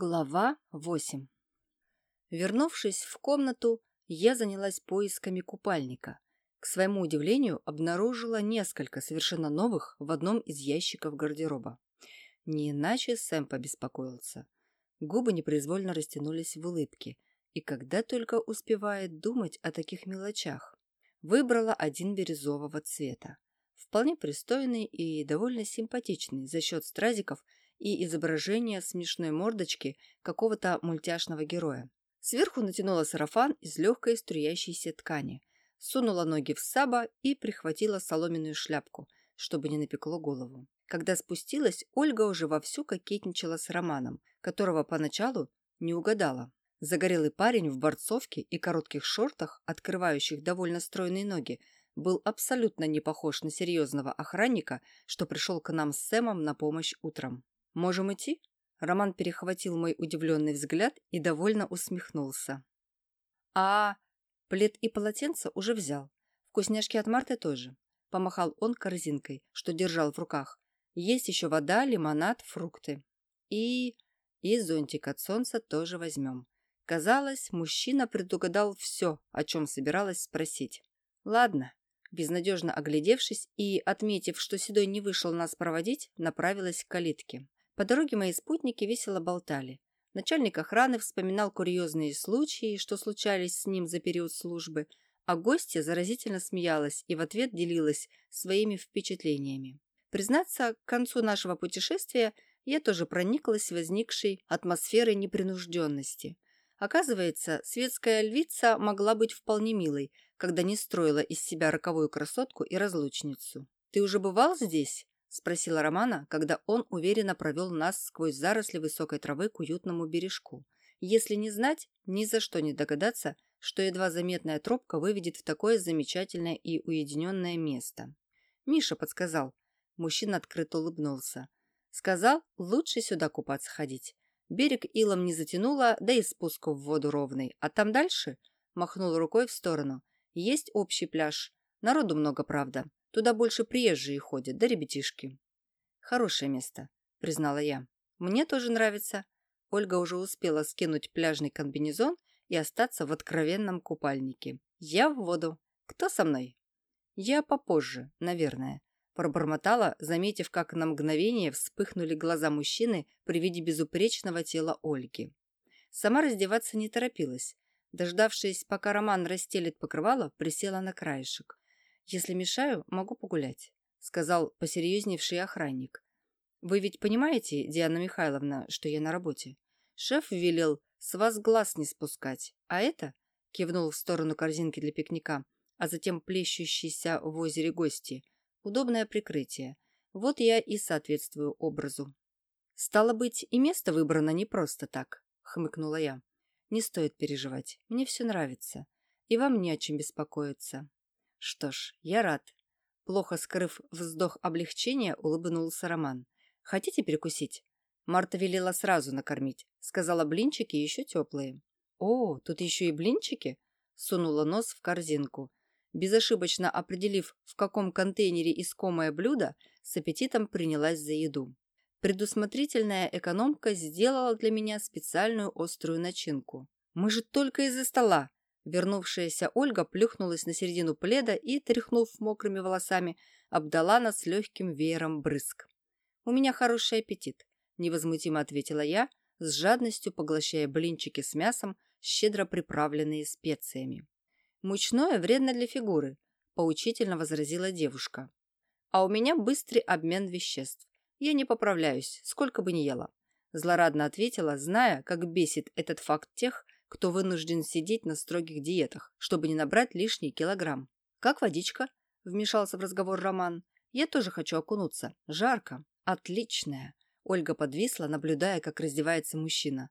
Глава 8 Вернувшись в комнату, я занялась поисками купальника. К своему удивлению, обнаружила несколько совершенно новых в одном из ящиков гардероба. Не иначе Сэм побеспокоился. Губы непроизвольно растянулись в улыбке, и когда только успевает думать о таких мелочах. Выбрала один бирюзового цвета. Вполне пристойный и довольно симпатичный за счет стразиков – и изображение смешной мордочки какого-то мультяшного героя. Сверху натянула сарафан из легкой струящейся ткани, сунула ноги в саба и прихватила соломенную шляпку, чтобы не напекло голову. Когда спустилась, Ольга уже вовсю кокетничала с Романом, которого поначалу не угадала. Загорелый парень в борцовке и коротких шортах, открывающих довольно стройные ноги, был абсолютно не похож на серьезного охранника, что пришел к нам с Сэмом на помощь утром. «Можем идти?» Роман перехватил мой удивленный взгляд и довольно усмехнулся. «А, плед и полотенце уже взял. Вкусняшки от Марты тоже». Помахал он корзинкой, что держал в руках. «Есть еще вода, лимонад, фрукты. И... и зонтик от солнца тоже возьмем». Казалось, мужчина предугадал все, о чем собиралась спросить. «Ладно». Безнадежно оглядевшись и, отметив, что Седой не вышел нас проводить, направилась к калитке. По дороге мои спутники весело болтали. Начальник охраны вспоминал курьезные случаи, что случались с ним за период службы, а гостья заразительно смеялась и в ответ делилась своими впечатлениями. Признаться, к концу нашего путешествия я тоже прониклась возникшей атмосферой непринужденности. Оказывается, светская львица могла быть вполне милой, когда не строила из себя роковую красотку и разлучницу. «Ты уже бывал здесь?» – спросила Романа, когда он уверенно провел нас сквозь заросли высокой травы к уютному бережку. Если не знать, ни за что не догадаться, что едва заметная тропка выведет в такое замечательное и уединенное место. Миша подсказал. Мужчина открыто улыбнулся. Сказал, лучше сюда купаться ходить. Берег илом не затянуло, да и спуск в воду ровный. А там дальше, махнул рукой в сторону, есть общий пляж. Народу много, правда. Туда больше приезжие ходят, да ребятишки. Хорошее место, признала я. Мне тоже нравится. Ольга уже успела скинуть пляжный комбинезон и остаться в откровенном купальнике. Я в воду. Кто со мной? Я попозже, наверное. Пробормотала, заметив, как на мгновение вспыхнули глаза мужчины при виде безупречного тела Ольги. Сама раздеваться не торопилась. Дождавшись, пока Роман расстелит покрывало, присела на краешек. «Если мешаю, могу погулять», — сказал посерьезневший охранник. «Вы ведь понимаете, Диана Михайловна, что я на работе? Шеф велел с вас глаз не спускать, а это...» — кивнул в сторону корзинки для пикника, а затем плещущийся в озере гости. «Удобное прикрытие. Вот я и соответствую образу». «Стало быть, и место выбрано не просто так», — хмыкнула я. «Не стоит переживать, мне все нравится, и вам не о чем беспокоиться». Что ж, я рад. Плохо скрыв вздох облегчения, улыбнулся Роман. Хотите перекусить? Марта велела сразу накормить. Сказала, блинчики еще теплые. О, тут еще и блинчики? Сунула нос в корзинку. Безошибочно определив, в каком контейнере искомое блюдо, с аппетитом принялась за еду. Предусмотрительная экономка сделала для меня специальную острую начинку. «Мы же только из-за стола!» Вернувшаяся Ольга плюхнулась на середину пледа и, тряхнув мокрыми волосами, обдала нас легким веером брызг. «У меня хороший аппетит», – невозмутимо ответила я, с жадностью поглощая блинчики с мясом, щедро приправленные специями. «Мучное вредно для фигуры», – поучительно возразила девушка. «А у меня быстрый обмен веществ. Я не поправляюсь, сколько бы ни ела», – злорадно ответила, зная, как бесит этот факт тех, кто вынужден сидеть на строгих диетах, чтобы не набрать лишний килограмм. «Как водичка?» – вмешался в разговор Роман. «Я тоже хочу окунуться. Жарко. Отличная!» Ольга подвисла, наблюдая, как раздевается мужчина.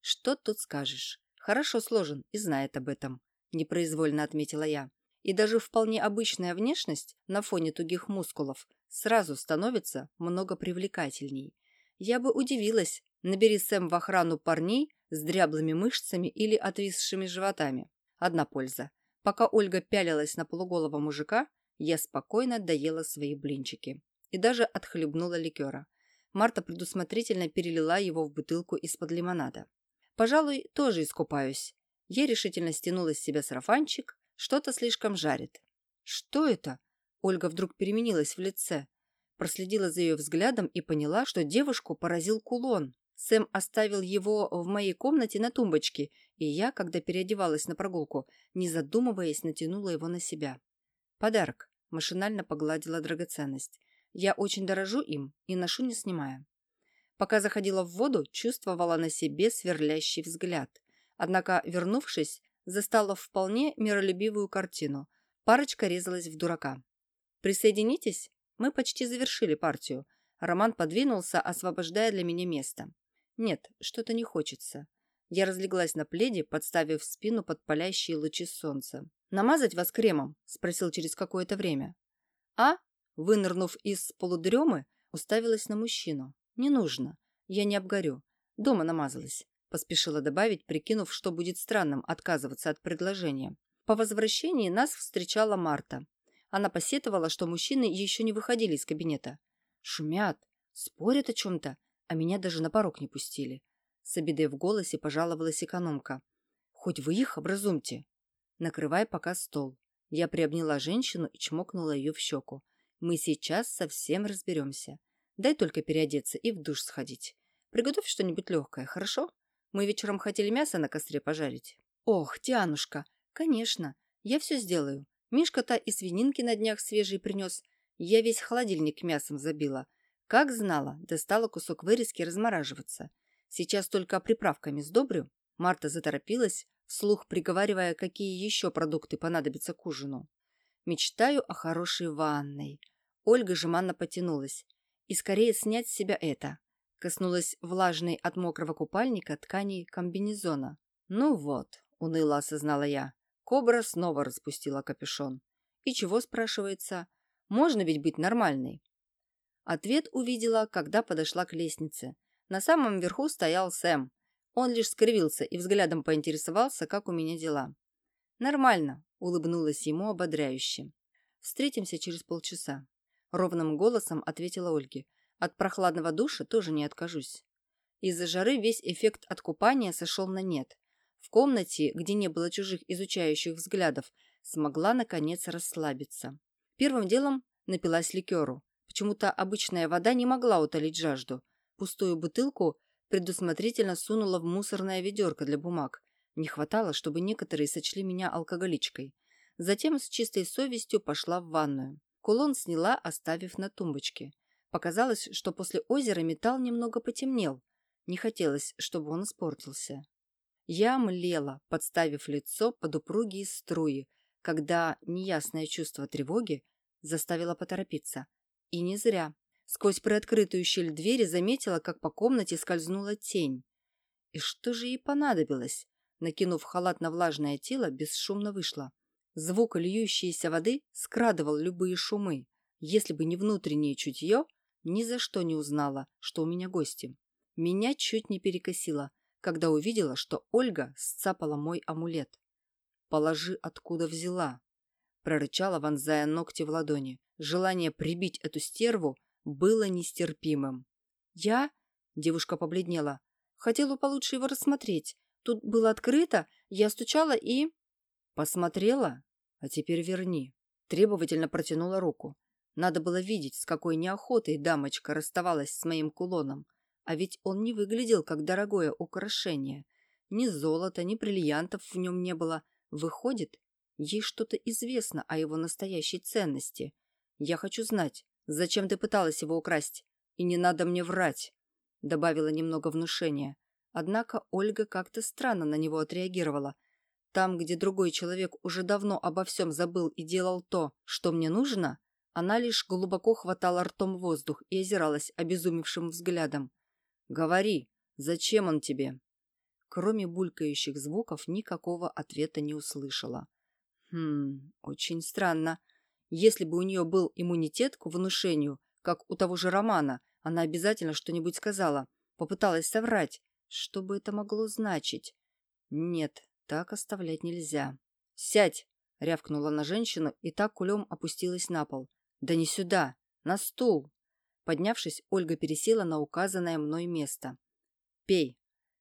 «Что тут скажешь? Хорошо сложен и знает об этом», – непроизвольно отметила я. И даже вполне обычная внешность на фоне тугих мускулов сразу становится много привлекательней. Я бы удивилась, набери Сэм в охрану парней, с дряблыми мышцами или отвисшими животами. Одна польза. Пока Ольга пялилась на полуголого мужика, я спокойно доела свои блинчики и даже отхлебнула ликера. Марта предусмотрительно перелила его в бутылку из-под лимонада. «Пожалуй, тоже искупаюсь». Я решительно стянула с себя сарафанчик. Что-то слишком жарит. «Что это?» Ольга вдруг переменилась в лице. Проследила за ее взглядом и поняла, что девушку поразил кулон. Сэм оставил его в моей комнате на тумбочке, и я, когда переодевалась на прогулку, не задумываясь, натянула его на себя. «Подарок», – машинально погладила драгоценность. «Я очень дорожу им и ношу не снимая». Пока заходила в воду, чувствовала на себе сверлящий взгляд. Однако, вернувшись, застала вполне миролюбивую картину. Парочка резалась в дурака. «Присоединитесь?» Мы почти завершили партию. Роман подвинулся, освобождая для меня место. Нет, что-то не хочется. Я разлеглась на пледе, подставив спину под палящие лучи солнца. «Намазать вас кремом?» – спросил через какое-то время. А, вынырнув из полудремы, уставилась на мужчину. «Не нужно. Я не обгорю. Дома намазалась», – поспешила добавить, прикинув, что будет странным отказываться от предложения. По возвращении нас встречала Марта. Она посетовала, что мужчины еще не выходили из кабинета. Шумят, спорят о чем-то, а меня даже на порог не пустили. С обидой в голосе пожаловалась экономка. «Хоть вы их образумьте!» «Накрывай пока стол». Я приобняла женщину и чмокнула ее в щеку. «Мы сейчас совсем разберемся. Дай только переодеться и в душ сходить. Приготовь что-нибудь легкое, хорошо? Мы вечером хотели мясо на костре пожарить». «Ох, Тианушка, конечно, я все сделаю. Мишка-то и свининки на днях свежие принес. Я весь холодильник мясом забила. Как знала, достала кусок вырезки размораживаться. Сейчас только приправками сдобрю. Марта заторопилась, вслух приговаривая, какие еще продукты понадобятся к ужину. Мечтаю о хорошей ванной. Ольга жеманно потянулась. И скорее снять с себя это. Коснулась влажной от мокрого купальника ткани комбинезона. Ну вот, уныло осознала я. Кобра снова распустила капюшон. И чего, спрашивается? Можно ведь быть нормальной? Ответ увидела, когда подошла к лестнице. На самом верху стоял Сэм. Он лишь скривился и взглядом поинтересовался, как у меня дела. «Нормально», — улыбнулась ему ободряюще. «Встретимся через полчаса». Ровным голосом ответила Ольге. «От прохладного душа тоже не откажусь». Из-за жары весь эффект от купания сошел на нет. В комнате, где не было чужих изучающих взглядов, смогла, наконец, расслабиться. Первым делом напилась ликеру. Почему-то обычная вода не могла утолить жажду. Пустую бутылку предусмотрительно сунула в мусорное ведерко для бумаг. Не хватало, чтобы некоторые сочли меня алкоголичкой. Затем с чистой совестью пошла в ванную. Кулон сняла, оставив на тумбочке. Показалось, что после озера металл немного потемнел. Не хотелось, чтобы он испортился. Я млела, подставив лицо под упругие струи, когда неясное чувство тревоги заставило поторопиться. И не зря. Сквозь приоткрытую щель двери заметила, как по комнате скользнула тень. И что же ей понадобилось? Накинув халат на влажное тело, бесшумно вышла. Звук льющейся воды скрадывал любые шумы. Если бы не внутреннее чутье, ни за что не узнала, что у меня гости. Меня чуть не перекосило – когда увидела, что Ольга сцапала мой амулет. «Положи, откуда взяла», — прорычала, вонзая ногти в ладони. Желание прибить эту стерву было нестерпимым. «Я?» — девушка побледнела. «Хотела получше его рассмотреть. Тут было открыто, я стучала и...» «Посмотрела? А теперь верни». Требовательно протянула руку. Надо было видеть, с какой неохотой дамочка расставалась с моим кулоном. А ведь он не выглядел как дорогое украшение. Ни золота, ни бриллиантов в нем не было. Выходит, ей что-то известно о его настоящей ценности. Я хочу знать, зачем ты пыталась его украсть? И не надо мне врать, добавила немного внушения. Однако Ольга как-то странно на него отреагировала. Там, где другой человек уже давно обо всем забыл и делал то, что мне нужно, она лишь глубоко хватала ртом воздух и озиралась обезумевшим взглядом. «Говори, зачем он тебе?» Кроме булькающих звуков, никакого ответа не услышала. «Хм, очень странно. Если бы у нее был иммунитет к внушению, как у того же Романа, она обязательно что-нибудь сказала, попыталась соврать. Что бы это могло значить? Нет, так оставлять нельзя. «Сядь!» — рявкнула на женщину и так кулем опустилась на пол. «Да не сюда! На стул!» Поднявшись, Ольга пересела на указанное мной место. «Пей»,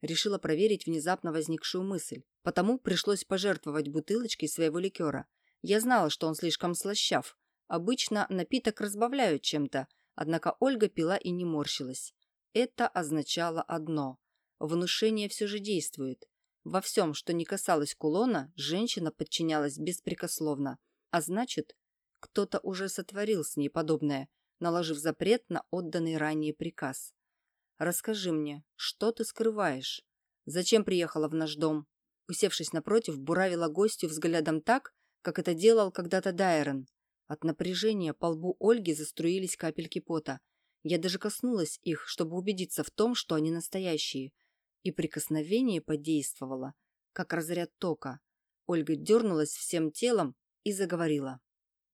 Решила проверить внезапно возникшую мысль. Потому пришлось пожертвовать бутылочкой своего ликера. Я знала, что он слишком слащав. Обычно напиток разбавляют чем-то, однако Ольга пила и не морщилась. Это означало одно. Внушение все же действует. Во всем, что не касалось кулона, женщина подчинялась беспрекословно. А значит, кто-то уже сотворил с ней подобное, наложив запрет на отданный ранее приказ. «Расскажи мне, что ты скрываешь? Зачем приехала в наш дом?» Усевшись напротив, буравила гостью взглядом так, как это делал когда-то Дайрон. От напряжения по лбу Ольги заструились капельки пота. Я даже коснулась их, чтобы убедиться в том, что они настоящие. И прикосновение подействовало, как разряд тока. Ольга дернулась всем телом и заговорила.